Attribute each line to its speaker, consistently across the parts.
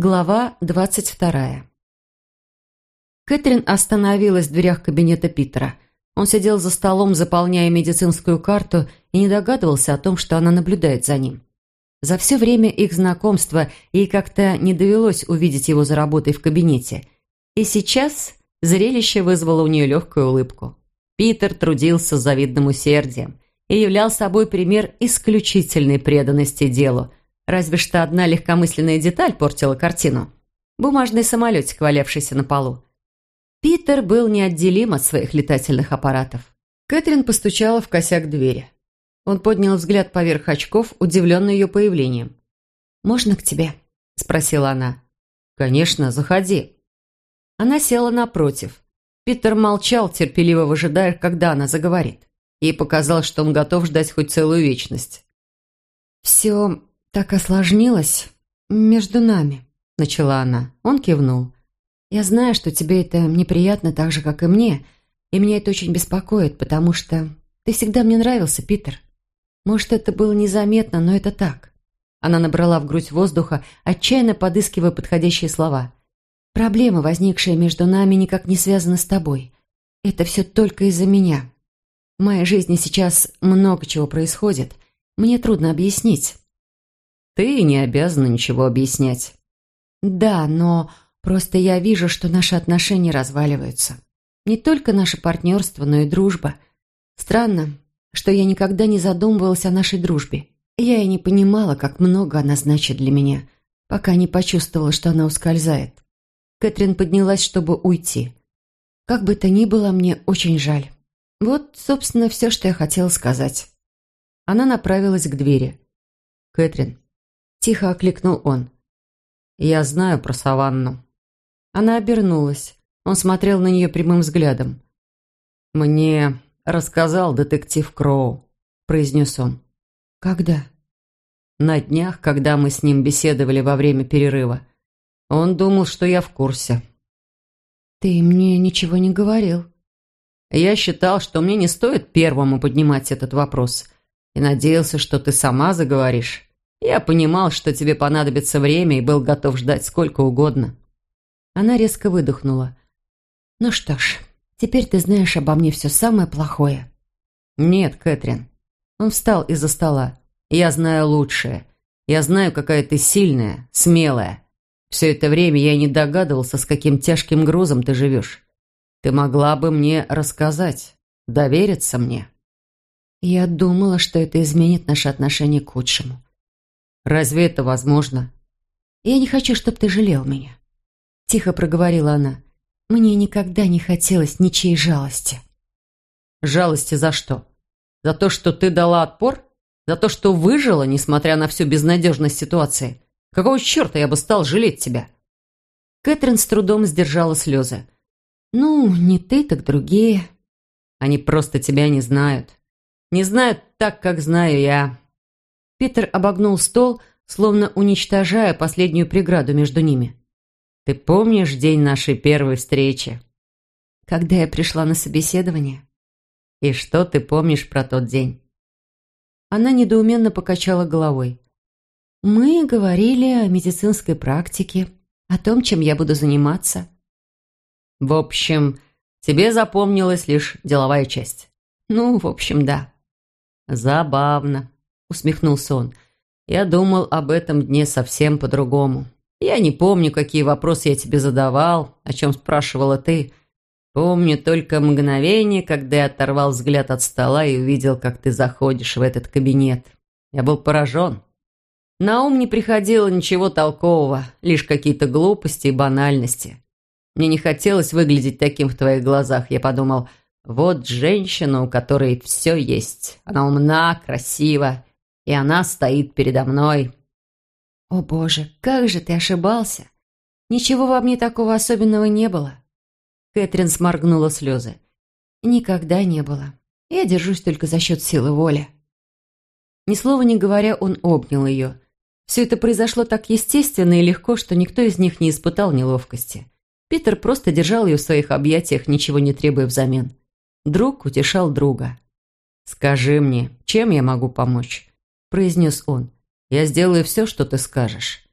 Speaker 1: Глава двадцать вторая. Кэтрин остановилась в дверях кабинета Питера. Он сидел за столом, заполняя медицинскую карту, и не догадывался о том, что она наблюдает за ним. За все время их знакомства ей как-то не довелось увидеть его за работой в кабинете. И сейчас зрелище вызвало у нее легкую улыбку. Питер трудился с завидным усердием и являл собой пример исключительной преданности делу – Разве что одна легкомысленная деталь портила картину. Бумажный самолетик, валявшийся на полу. Питер был неотделим от своих летательных аппаратов. Кэтрин постучала в косяк двери. Он поднял взгляд поверх очков, удивленный ее появлением. «Можно к тебе?» – спросила она. «Конечно, заходи». Она села напротив. Питер молчал, терпеливо выжидая, когда она заговорит. Ей показалось, что он готов ждать хоть целую вечность. «Все так осложнилось между нами», — начала она. Он кивнул. «Я знаю, что тебе это неприятно так же, как и мне, и меня это очень беспокоит, потому что ты всегда мне нравился, Питер. Может, это было незаметно, но это так». Она набрала в грудь воздуха, отчаянно подыскивая подходящие слова. «Проблема, возникшая между нами, никак не связана с тобой. Это все только из-за меня. В моей жизни сейчас много чего происходит. Мне трудно объяснить.
Speaker 2: Ты не обязана ничего объяснять.
Speaker 1: Да, но просто я вижу, что наши отношения разваливаются. Не только наше партнерство, но и дружба. Странно, что я никогда не задумывалась о нашей дружбе. Я и не понимала, как много она значит для меня, пока не почувствовала, что она ускользает. Кэтрин поднялась, чтобы уйти. Как бы то ни было, мне очень жаль. Вот, собственно, все, что я хотела сказать. Она направилась к двери.
Speaker 2: «Кэтрин,
Speaker 1: Тихо окликнул он.
Speaker 2: «Я знаю про саванну».
Speaker 1: Она обернулась. Он смотрел на нее прямым взглядом.
Speaker 2: «Мне рассказал детектив Кроу», – произнес он.
Speaker 1: «Когда?»
Speaker 2: «На днях, когда мы с ним беседовали во время перерыва. Он думал, что я в курсе».
Speaker 1: «Ты мне ничего не говорил».
Speaker 2: «Я считал, что мне не стоит первому поднимать этот вопрос, и надеялся, что ты сама заговоришь. Я понимал, что тебе понадобится время и был готов ждать сколько угодно».
Speaker 1: Она резко выдохнула. «Ну что ж, теперь ты знаешь обо мне все самое плохое».
Speaker 2: «Нет, Кэтрин». Он встал из-за стола. «Я знаю лучшее. Я знаю, какая ты сильная, смелая. Все это время я не догадывался, с каким тяжким грузом ты живешь. Ты могла бы мне рассказать, довериться мне».
Speaker 1: Я думала, что это изменит наши отношения к лучшему.
Speaker 2: Разве это возможно?
Speaker 1: Я не хочу, чтобы ты жалел меня. Тихо проговорила она. Мне никогда не хотелось ничьей жалости.
Speaker 2: Жалости за что? За то, что ты дала отпор? За то, что выжила, несмотря на всю безнадежность ситуации? Какого черта я бы стал жалеть тебя?
Speaker 1: Кэтрин с трудом сдержала слезы. «Ну, не ты, так другие».
Speaker 2: «Они просто тебя не знают. Не знают так, как знаю я.
Speaker 1: Питер обогнул стол, словно уничтожая последнюю преграду между ними.
Speaker 2: «Ты помнишь день нашей первой встречи?»
Speaker 1: «Когда я пришла на собеседование?»
Speaker 2: «И что ты помнишь про тот день?»
Speaker 1: Она недоуменно покачала головой. «Мы говорили о медицинской практике, о том, чем я буду заниматься».
Speaker 2: «В общем, тебе запомнилась лишь деловая часть?»
Speaker 1: «Ну, в общем, да».
Speaker 2: «Забавно», усмехнулся он. «Я думал об этом дне совсем по-другому. Я не помню, какие вопросы я тебе задавал, о чем спрашивала ты. Помню только мгновение, когда я оторвал взгляд от стола и увидел, как ты заходишь в этот кабинет. Я был поражен. На ум не приходило ничего толкового, лишь какие-то глупости и банальности. Мне не хотелось выглядеть таким в твоих глазах. Я подумал, вот женщина, у которой все есть. Она умна, красива и она стоит передо мной.
Speaker 1: «О боже, как же ты ошибался! Ничего во мне такого особенного не было!» Кэтрин сморгнула слезы. «Никогда не было. Я держусь только за счет силы воли». Ни слова не говоря, он обнял ее. Все это произошло так естественно и легко, что никто из них не испытал неловкости. Питер просто держал ее в своих объятиях, ничего не требуя взамен. Друг утешал друга.
Speaker 2: «Скажи мне, чем я могу помочь?» – произнес он. «Я сделаю все, что ты скажешь».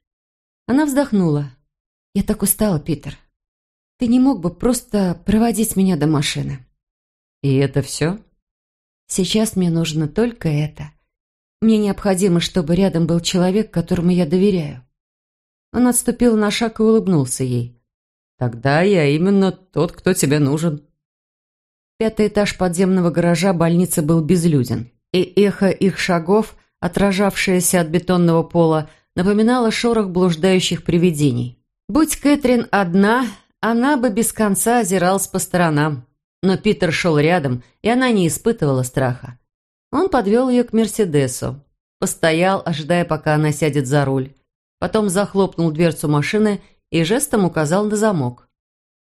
Speaker 1: Она вздохнула. «Я так устала, Питер. Ты не мог бы просто проводить меня до машины?»
Speaker 2: «И это все?»
Speaker 1: «Сейчас мне нужно только это. Мне необходимо, чтобы рядом был человек, которому я доверяю». Он отступил на шаг и улыбнулся ей.
Speaker 2: «Тогда я именно тот, кто тебе нужен».
Speaker 1: Пятый этаж подземного гаража больницы был безлюден, и эхо их шагов, отражавшееся от бетонного пола, напоминало шорох блуждающих привидений. Будь Кэтрин одна, она бы без конца озиралась по сторонам. Но Питер шел рядом, и она не испытывала страха. Он подвел ее к Мерседесу. Постоял, ожидая, пока она сядет за руль. Потом захлопнул дверцу машины и жестом указал на замок.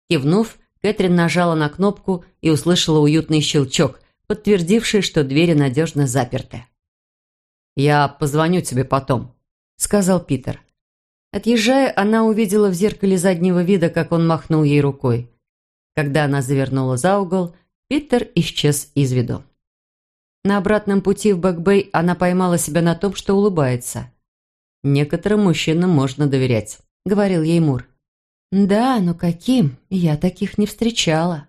Speaker 1: Кивнув, Кэтрин нажала на кнопку и услышала уютный щелчок, подтвердивший, что двери надежно заперты.
Speaker 2: «Я позвоню тебе потом», — сказал Питер.
Speaker 1: Отъезжая, она увидела в зеркале заднего вида, как он махнул ей рукой. Когда она завернула за угол, Питер исчез из виду. На обратном пути в Бэкбэй она поймала себя на том, что улыбается.
Speaker 2: «Некоторым мужчинам можно доверять», — говорил ей Мур.
Speaker 1: «Да, но каким? Я таких не встречала».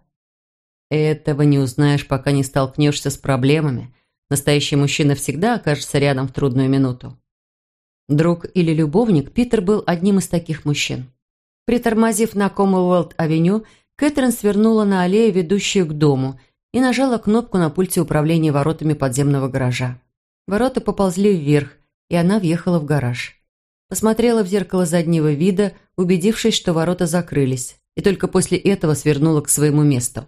Speaker 2: «Этого не узнаешь, пока не столкнешься с проблемами. Настоящий мужчина всегда окажется рядом в трудную минуту.
Speaker 1: Друг или любовник, Питер был одним из таких мужчин. Притормозив на Коммонуэлт-авеню, Кэтрин свернула на аллею, ведущую к дому, и нажала кнопку на пульте управления воротами подземного гаража. Ворота поползли вверх, и она въехала в гараж. Посмотрела в зеркало заднего вида, убедившись, что ворота закрылись, и только после этого свернула к своему месту.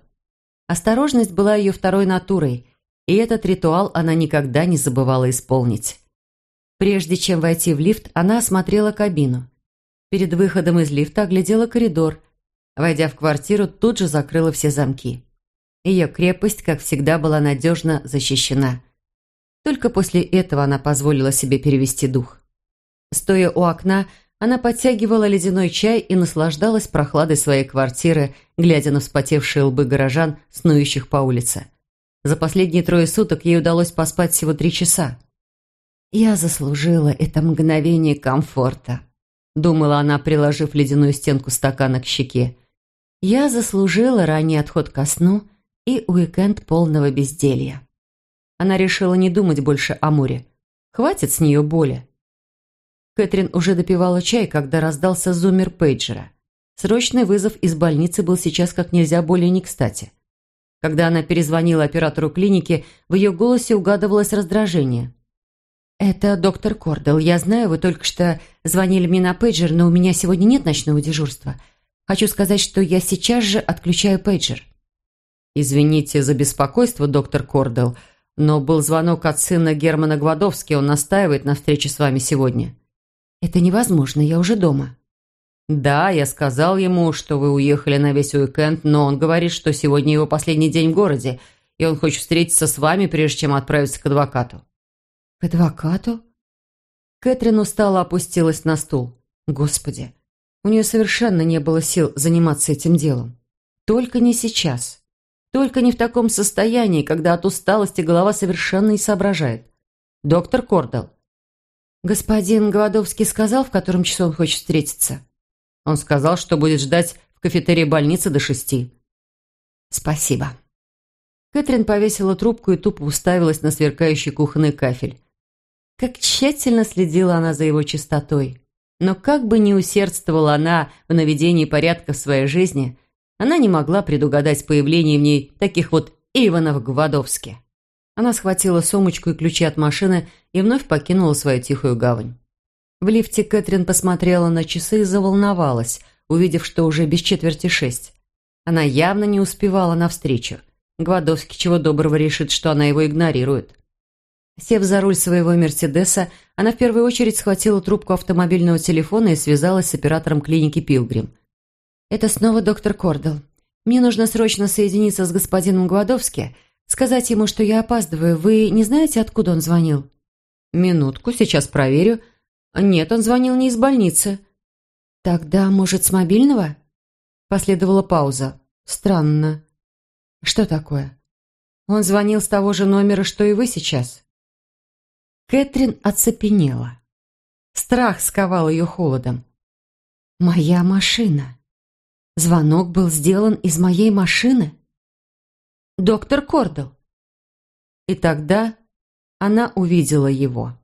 Speaker 1: Осторожность была ее второй натурой, и этот ритуал она никогда не забывала исполнить. Прежде чем войти в лифт, она осмотрела кабину. Перед выходом из лифта оглядела коридор. Войдя в квартиру, тут же закрыла все замки. Ее крепость, как всегда, была надежно защищена. Только после этого она позволила себе перевести дух. Стоя у окна, она подтягивала ледяной чай и наслаждалась прохладой своей квартиры, глядя на вспотевшие лбы горожан, снующих по улице. За последние трое суток ей удалось поспать всего три часа. «Я заслужила это мгновение комфорта», — думала она, приложив ледяную стенку стакана к щеке. «Я заслужила ранний отход ко сну и уикенд полного безделья». Она решила не думать больше о море. Хватит с нее боли. Кэтрин уже допивала чай, когда раздался зумер пейджера. Срочный вызов из больницы был сейчас как нельзя более не кстати. Когда она перезвонила оператору клиники, в ее голосе угадывалось раздражение. «Это доктор Кордел. Я знаю, вы только что звонили мне на пейджер, но у меня сегодня нет ночного дежурства. Хочу сказать, что я сейчас же отключаю пейджер».
Speaker 2: «Извините за беспокойство, доктор Кордел, но был звонок от сына Германа Гвадовски, он настаивает на встрече с вами сегодня».
Speaker 1: «Это невозможно, я уже дома».
Speaker 2: «Да, я сказал ему, что вы уехали на весь уикенд, но он говорит, что сегодня его последний день в городе, и он хочет встретиться с вами, прежде чем отправиться к адвокату».
Speaker 1: «К адвокату?» Кэтрин устало опустилась на стул. Господи, у нее совершенно не было сил заниматься этим делом. Только не сейчас. Только не в таком состоянии, когда от усталости голова совершенно не соображает. Доктор Кордел. Господин Голодовский сказал, в котором часу он хочет встретиться?
Speaker 2: Он сказал, что будет ждать в кафетерии больницы до шести.
Speaker 1: Спасибо. Кэтрин повесила трубку и тупо уставилась на сверкающий кухонный кафель. Как тщательно следила она за его чистотой. Но как бы ни усердствовала она в наведении порядка в своей жизни, она не могла предугадать появление в ней таких вот Иванов Гвадовски. Она схватила сумочку и ключи от машины и вновь покинула свою тихую гавань. В лифте Кэтрин посмотрела на часы и заволновалась, увидев, что уже без четверти шесть. Она явно не успевала навстречу. Гвадовский чего доброго решит, что она его игнорирует. Сев за руль своего «Мерседеса», она в первую очередь схватила трубку автомобильного телефона и связалась с оператором клиники «Пилгрим». «Это снова доктор Кордел. Мне нужно срочно соединиться с господином Гвадовски, сказать ему, что я опаздываю. Вы не знаете, откуда он звонил?»
Speaker 2: «Минутку, сейчас проверю. Нет, он звонил не из больницы».
Speaker 1: «Тогда, может, с мобильного?» Последовала пауза. «Странно. Что такое?» «Он звонил с того же номера, что и вы сейчас». Кэтрин оцепенела. Страх сковал ее холодом. Моя машина. Звонок был сделан из моей машины. Доктор Кордел. И тогда она увидела его,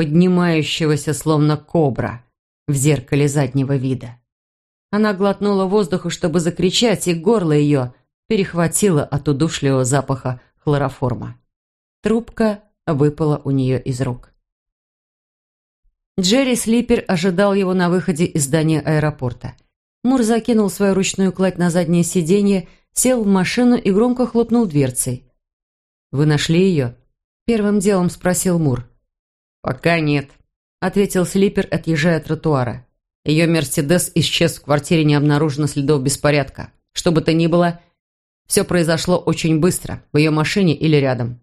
Speaker 1: поднимающегося словно кобра в зеркале заднего вида. Она глотнула воздуха, чтобы закричать, и горло ее перехватило от удушливого запаха хлороформа. Трубка выпала у нее из рук. Джерри Слипер ожидал его на выходе из здания аэропорта. Мур закинул свою ручную кладь на заднее сиденье, сел в машину и громко хлопнул дверцей. «Вы нашли ее?» Первым делом спросил Мур.
Speaker 2: «Пока нет», — ответил Слипер, отъезжая от тротуара. Ее «Мерседес» исчез в квартире, не обнаружено следов беспорядка. Что бы то ни было, все произошло очень быстро, в ее машине или рядом.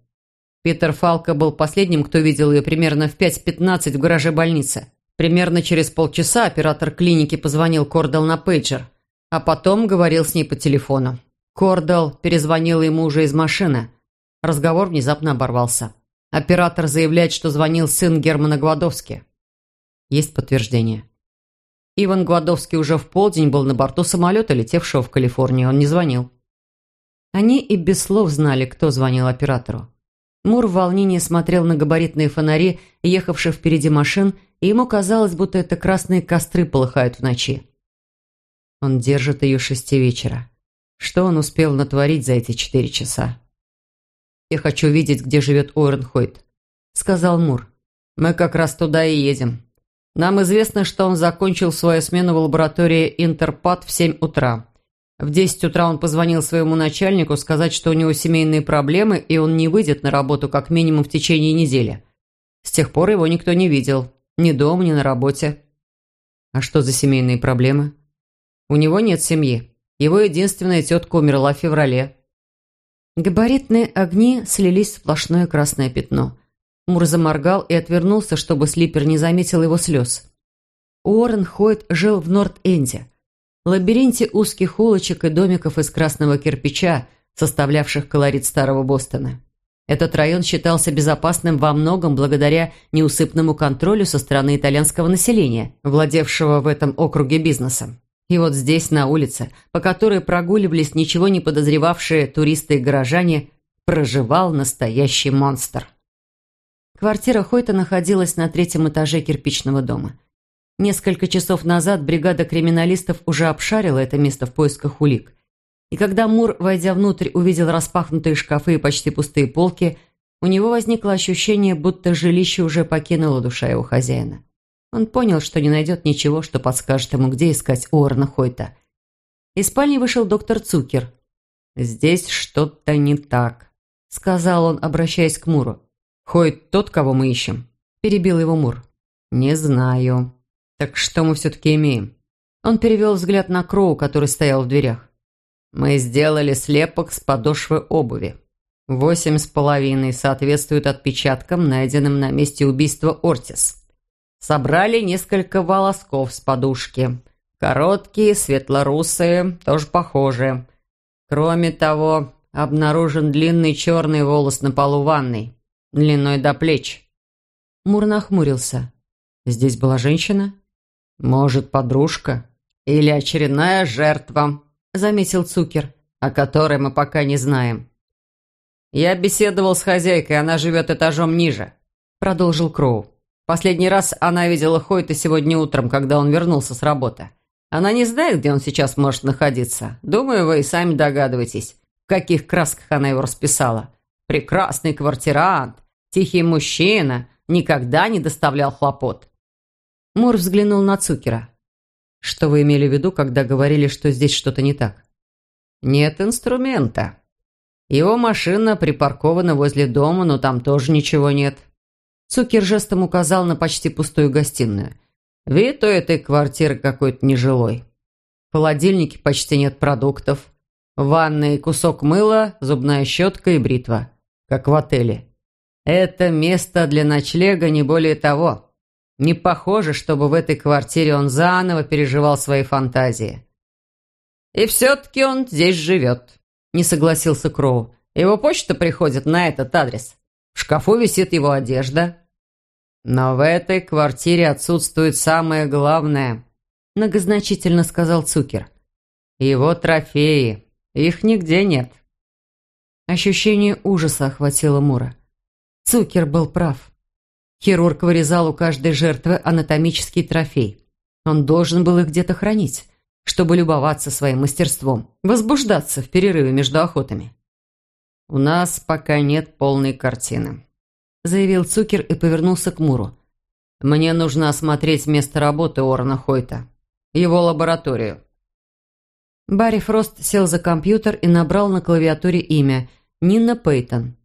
Speaker 2: Питер Фалко был последним, кто видел ее примерно в 5.15 в гараже больницы. Примерно через полчаса оператор клиники позвонил Кордал на пейджер, а потом говорил с ней по телефону. Кордал перезвонил ему уже из машины. Разговор внезапно оборвался. Оператор заявляет, что звонил сын Германа Гвадовски. Есть подтверждение. Иван Гвадовский уже в полдень был на борту самолета, летевшего в Калифорнию. Он не звонил. Они и без слов знали, кто звонил оператору. Мур в волнении смотрел на габаритные фонари, ехавших впереди машин, и ему казалось, будто это красные костры полыхают в ночи. Он держит ее шести вечера. Что он успел натворить за эти четыре часа? «Я хочу видеть, где живет Уоррен Хойт», — сказал Мур. «Мы как раз туда и едем. Нам известно, что он закончил свою смену в лаборатории Интерпад в 7 утра. В 10 утра он позвонил своему начальнику сказать, что у него семейные проблемы, и он не выйдет на работу как минимум в течение недели. С тех пор его никто не видел. Ни дома, ни на работе. А что за семейные проблемы? У него нет семьи. Его единственная тетка умерла в феврале. Габаритные огни слились в сплошное красное пятно – Мур заморгал и отвернулся, чтобы Слипер не заметил его слез. Уоррен Хойт жил в Норт-Энде, лабиринте узких улочек и домиков из красного кирпича, составлявших колорит старого Бостона. Этот район считался безопасным во многом благодаря неусыпному контролю со стороны итальянского населения, владевшего в этом округе бизнесом. И вот здесь, на улице, по которой прогуливались ничего не подозревавшие туристы и горожане, проживал настоящий монстр. Квартира Хойта находилась на третьем этаже кирпичного дома. Несколько часов назад бригада криминалистов уже обшарила это место в поисках улик. И когда Мур, войдя внутрь, увидел распахнутые шкафы и почти пустые полки, у него возникло ощущение, будто жилище уже покинуло душа его хозяина. Он понял, что не найдет ничего, что подскажет ему, где искать Уоррена Хойта. Из спальни вышел доктор Цукер. «Здесь что-то не так», — сказал он, обращаясь к Муру. «Ходит тот, кого мы ищем?» – перебил его Мур. «Не знаю. Так что мы все-таки имеем?» Он перевел взгляд на Кроу, который стоял в дверях. «Мы сделали слепок с подошвы обуви. Восемь с половиной соответствует отпечаткам, найденным на месте убийства Ортис. Собрали несколько волосков с подушки. Короткие, светлорусые, тоже похожие. Кроме того, обнаружен длинный черный волос на полу ванной длиной до плеч. Мур нахмурился. Здесь была женщина? Может, подружка? Или очередная жертва, заметил Цукер, о которой мы пока не знаем. Я беседовал с хозяйкой, она живет этажом ниже, продолжил Кроу. Последний раз она видела Хойта сегодня утром, когда он вернулся с работы. Она не знает, где он сейчас может находиться. Думаю, вы и сами догадываетесь, в каких красках она его расписала. Прекрасный квартирант, Тихий мужчина никогда не доставлял хлопот. Мур взглянул на Цукера. «Что вы имели в виду, когда говорили, что здесь что-то не так?» «Нет инструмента. Его машина припаркована возле дома, но там тоже ничего нет». Цукер жестом указал на почти пустую гостиную. «Вид у этой квартиры какой-то нежилой. В холодильнике почти нет продуктов. В ванной кусок мыла, зубная щетка и бритва. Как в отеле. Это место для ночлега не более того. Не похоже, чтобы в этой квартире он заново переживал свои фантазии. «И все-таки он здесь живет», – не согласился Кроу. «Его почта приходит на этот адрес. В шкафу висит его одежда». «Но в этой квартире отсутствует самое главное.
Speaker 1: многозначительно сказал Цукер.
Speaker 2: «Его трофеи. Их нигде нет».
Speaker 1: Ощущение ужаса охватило Мура. Цукер был прав. Хирург вырезал у каждой жертвы анатомический трофей. Он должен был их где-то хранить, чтобы любоваться своим мастерством, возбуждаться в перерыве между охотами.
Speaker 2: «У нас пока нет полной картины», – заявил Цукер и повернулся к Муру. «Мне нужно осмотреть место работы Орна Хойта, его лабораторию».
Speaker 1: Барри Фрост сел за компьютер и набрал на клавиатуре имя Нина Пейтон.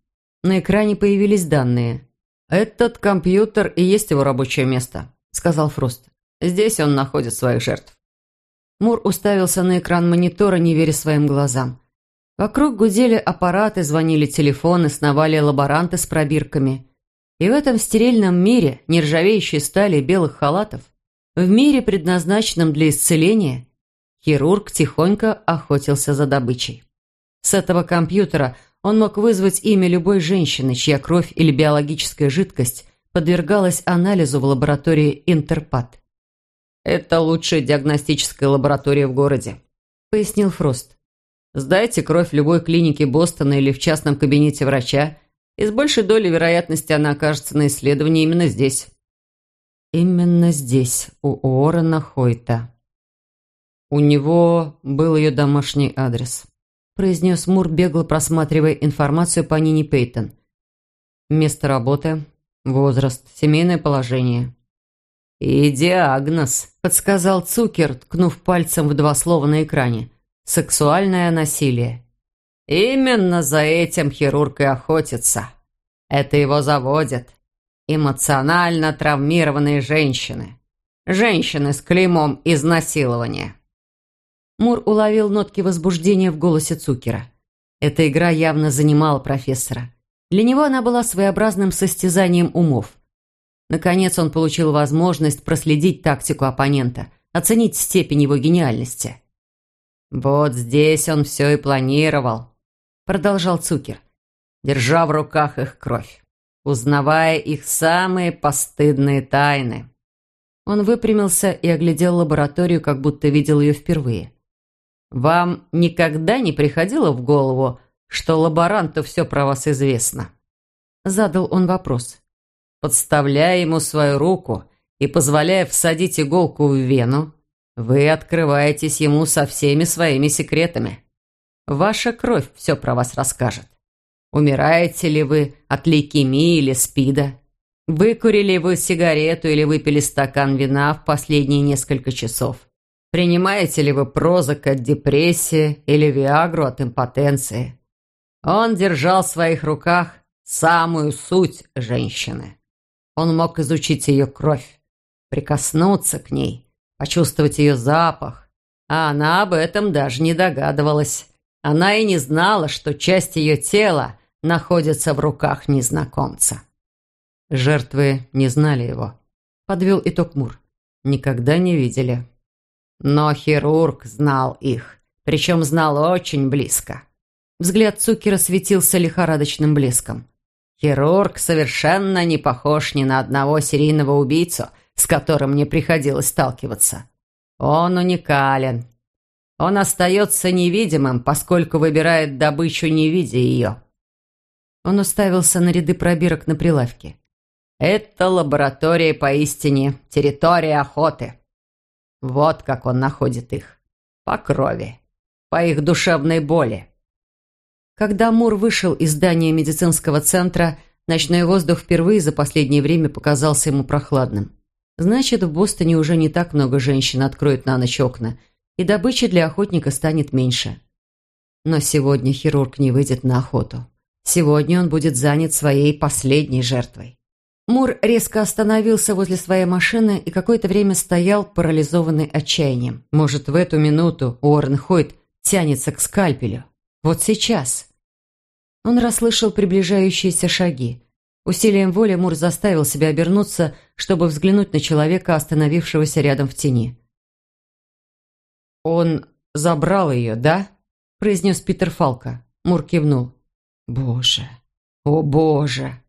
Speaker 1: На экране появились данные.
Speaker 2: «Этот компьютер и есть его рабочее место», – сказал Фрост. «Здесь он находит своих жертв».
Speaker 1: Мур уставился на экран монитора, не веря своим глазам. Вокруг гудели аппараты, звонили телефоны, сновали лаборанты с пробирками. И в этом стерильном мире нержавеющей стали белых халатов, в мире, предназначенном для исцеления, хирург тихонько охотился за добычей. С этого компьютера он мог вызвать имя любой женщины, чья кровь или биологическая жидкость подвергалась анализу в лаборатории Интерпат.
Speaker 2: «Это лучшая диагностическая лаборатория в городе», – пояснил Фрост. Сдайте кровь в любой клинике Бостона или в частном кабинете врача, и с большей долей вероятности она окажется на исследовании именно здесь.
Speaker 1: Именно здесь, у Уоррена Хойта. У него был ее домашний адрес, произнес Мур, бегло просматривая информацию по Нине Пейтон. Место работы, возраст, семейное положение.
Speaker 2: «И диагноз», – подсказал Цукер, ткнув пальцем в два слова на экране – Сексуальное насилие. Именно за этим хирург и охотится. Это его заводит. Эмоционально травмированные женщины. Женщины с клеймом изнасилования.
Speaker 1: Мур уловил нотки возбуждения в голосе Цукера. Эта игра явно занимала профессора. Для него она была своеобразным состязанием умов. Наконец он получил возможность проследить тактику оппонента, оценить степень его гениальности.
Speaker 2: «Вот здесь он все и планировал», — продолжал Цукер, держа в руках их кровь, узнавая их самые постыдные тайны.
Speaker 1: Он выпрямился и оглядел лабораторию, как будто видел ее впервые.
Speaker 2: «Вам никогда не приходило в голову, что лаборанту все про вас известно?»
Speaker 1: Задал он вопрос.
Speaker 2: Подставляя ему свою руку и позволяя всадить иголку в вену, вы открываетесь ему со всеми своими секретами. Ваша кровь все про вас расскажет. Умираете ли вы от лейкемии или спида? Выкурили вы сигарету или выпили стакан вина в последние несколько часов? Принимаете ли вы прозак от депрессии или виагру от импотенции? Он держал в своих руках самую суть женщины. Он мог изучить ее кровь, прикоснуться к ней, почувствовать ее запах. А она об этом даже не догадывалась. Она и не знала, что часть ее тела находится в руках незнакомца.
Speaker 1: Жертвы не знали его. Подвел итог Мур. Никогда не видели.
Speaker 2: Но хирург знал их, причем знал очень близко.
Speaker 1: Взгляд Цукера светился лихорадочным блеском.
Speaker 2: Хирург совершенно не похож ни на одного серийного убийцу – с которым мне приходилось сталкиваться. Он уникален. Он остается невидимым, поскольку выбирает добычу, не видя ее.
Speaker 1: Он уставился на ряды пробирок на прилавке.
Speaker 2: Это лаборатория поистине территория охоты. Вот как он находит их. По крови. По их душевной боли.
Speaker 1: Когда Мур вышел из здания медицинского центра, ночной воздух впервые за последнее время показался ему прохладным. Значит, в Бостоне уже не так много женщин откроют на ночь окна, и добычи для охотника станет меньше. Но сегодня хирург не выйдет на охоту. Сегодня он будет занят своей последней жертвой. Мур резко остановился возле своей машины и какое-то время стоял, парализованный отчаянием. Может, в эту минуту Уоррен Хойт тянется к скальпелю. Вот сейчас. Он расслышал приближающиеся шаги. Усилием воли Мур заставил себя обернуться, чтобы взглянуть на человека, остановившегося рядом в тени. «Он забрал ее, да?» – произнес Питер Фалка. Мур кивнул. «Боже! О, боже!»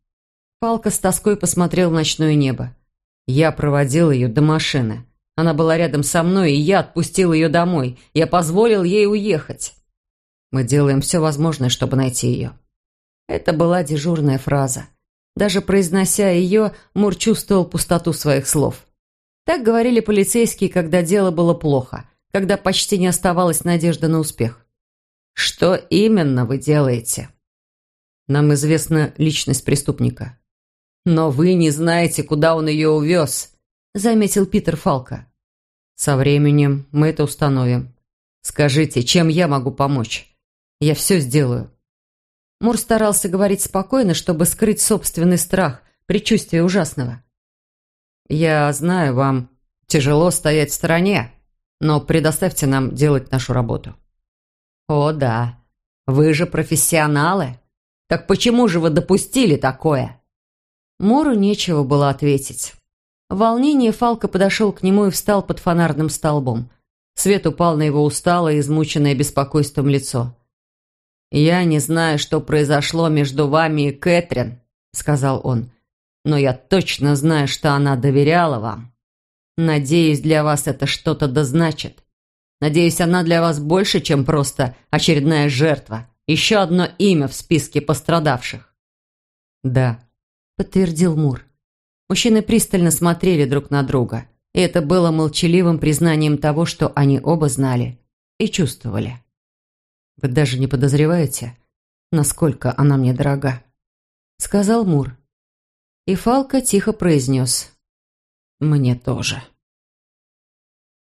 Speaker 1: Фалка с тоской посмотрел в ночное небо. «Я проводил ее до машины.
Speaker 2: Она была рядом со мной, и я отпустил ее домой. Я позволил ей уехать. Мы делаем все возможное, чтобы найти ее. Это была дежурная фраза. Даже произнося ее, Мур чувствовал пустоту своих слов. Так говорили полицейские, когда дело было плохо, когда почти не оставалась надежда на успех. «Что именно вы делаете?» «Нам известна личность преступника». «Но вы не знаете, куда он ее увез», — заметил Питер Фалка. «Со временем мы это установим. Скажите, чем я могу помочь? Я все сделаю». Мур старался говорить спокойно, чтобы скрыть собственный страх, предчувствие ужасного. «Я знаю, вам тяжело стоять в стороне, но предоставьте нам делать нашу работу». «О, да. Вы же профессионалы. Так почему же вы допустили такое?» Муру нечего было ответить. В волнении Фалка подошел к нему и встал под фонарным столбом. Свет упал на его усталое, измученное беспокойством лицо. «Я не знаю, что произошло между вами и Кэтрин», — сказал он. «Но я точно знаю, что она доверяла вам. Надеюсь, для вас это что-то дозначит. Надеюсь, она для вас больше, чем просто очередная жертва. Еще одно имя в списке пострадавших». «Да», — подтвердил Мур. Мужчины пристально смотрели друг на друга, и это было молчаливым признанием того, что они оба знали и чувствовали. Вы даже не подозреваете, насколько она мне дорога», — сказал Мур. И Фалка тихо произнес. «Мне тоже».